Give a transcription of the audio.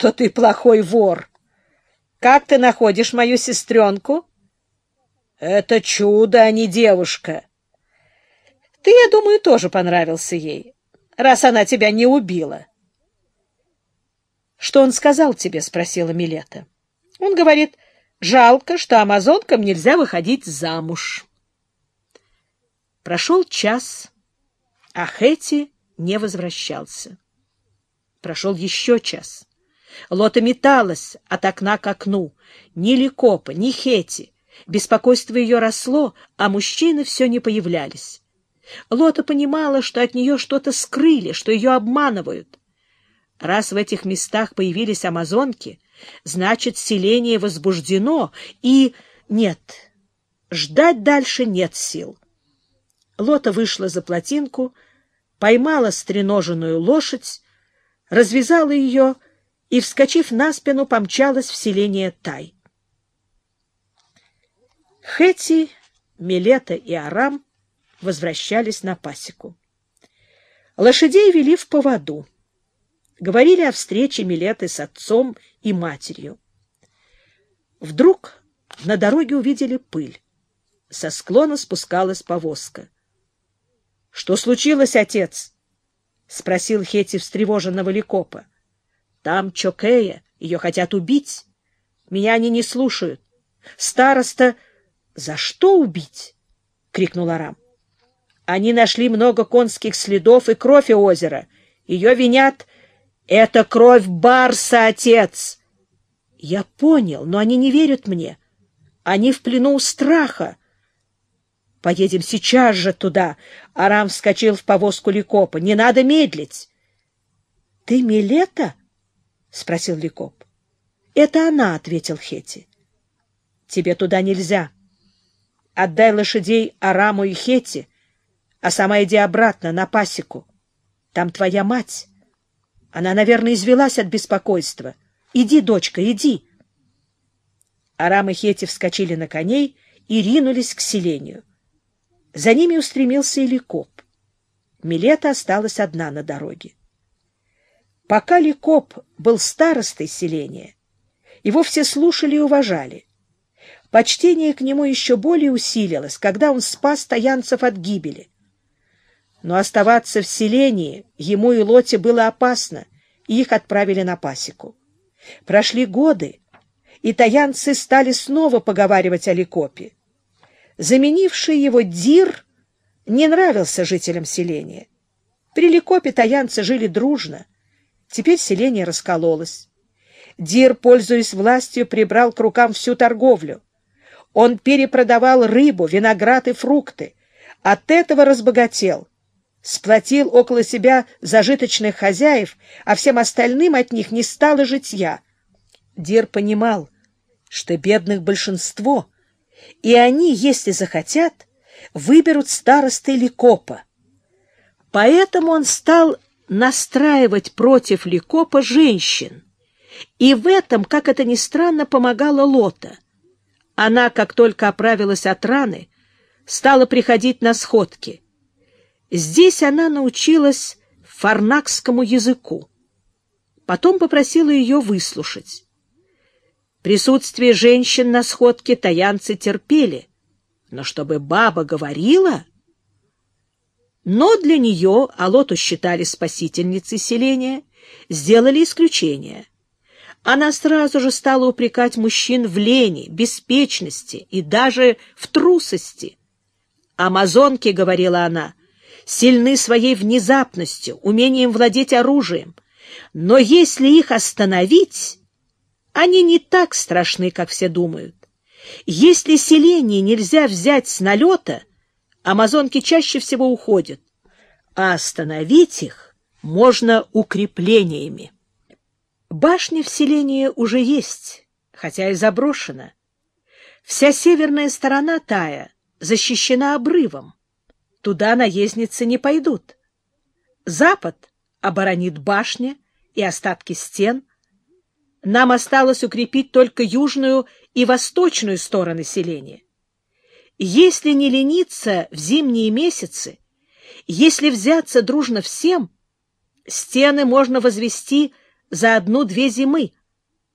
что ты плохой вор. Как ты находишь мою сестренку? Это чудо, а не девушка. Ты, я думаю, тоже понравился ей, раз она тебя не убила. Что он сказал тебе? — спросила Милета. Он говорит, жалко, что амазонкам нельзя выходить замуж. Прошел час, а Хэти не возвращался. Прошел еще час. Лота металась от окна к окну. Ни Ликопа, ни Хети. Беспокойство ее росло, а мужчины все не появлялись. Лота понимала, что от нее что-то скрыли, что ее обманывают. Раз в этих местах появились амазонки, значит, селение возбуждено, и... Нет, ждать дальше нет сил. Лота вышла за плотинку, поймала стреноженную лошадь, развязала ее и, вскочив на спину, помчалась в селение Тай. Хэти, Милета и Арам возвращались на пасеку. Лошадей вели в поводу. Говорили о встрече Милеты с отцом и матерью. Вдруг на дороге увидели пыль. Со склона спускалась повозка. — Что случилось, отец? — спросил Хети встревоженного Ликопа. — Там Чокея, ее хотят убить. Меня они не слушают. Староста... — За что убить? — крикнул Арам. — Они нашли много конских следов и кровь у озера. Ее винят... — Это кровь Барса, отец! — Я понял, но они не верят мне. Они в плену страха. — Поедем сейчас же туда. Арам вскочил в повозку Ликопа. — Не надо медлить. — Ты Милета? — спросил Ликоп. — Это она, — ответил Хети. — Тебе туда нельзя. Отдай лошадей Араму и Хети, а сама иди обратно на пасеку. Там твоя мать. Она, наверное, извелась от беспокойства. Иди, дочка, иди. Арам и Хети вскочили на коней и ринулись к селению. За ними устремился и Милета осталась одна на дороге. Пока Ликоп был старостой селения, его все слушали и уважали. Почтение к нему еще более усилилось, когда он спас таянцев от гибели. Но оставаться в селении ему и Лоте было опасно, и их отправили на пасеку. Прошли годы, и таянцы стали снова поговаривать о Ликопе. Заменивший его Дир не нравился жителям селения. При Ликопе таянцы жили дружно. Теперь селение раскололось. Дир, пользуясь властью, прибрал к рукам всю торговлю. Он перепродавал рыбу, виноград и фрукты. От этого разбогател. Сплотил около себя зажиточных хозяев, а всем остальным от них не стало житья. Дир понимал, что бедных большинство — и они, если захотят, выберут старосты Ликопа. Поэтому он стал настраивать против Ликопа женщин. И в этом, как это ни странно, помогала Лота. Она, как только оправилась от раны, стала приходить на сходки. Здесь она научилась фарнакскому языку. Потом попросила ее выслушать. Присутствие женщин на сходке таянцы терпели, но чтобы баба говорила... Но для нее, Алоту считали спасительницей селения, сделали исключение. Она сразу же стала упрекать мужчин в лени, беспечности и даже в трусости. «Амазонки, — говорила она, — сильны своей внезапностью, умением владеть оружием, но если их остановить, они не так страшны, как все думают. Если селение нельзя взять с налета, амазонки чаще всего уходят, а остановить их можно укреплениями. Башня в селении уже есть, хотя и заброшена. Вся северная сторона Тая защищена обрывом. Туда наездницы не пойдут. Запад оборонит башня и остатки стен — нам осталось укрепить только южную и восточную стороны селения. Если не лениться в зимние месяцы, если взяться дружно всем, стены можно возвести за одну-две зимы.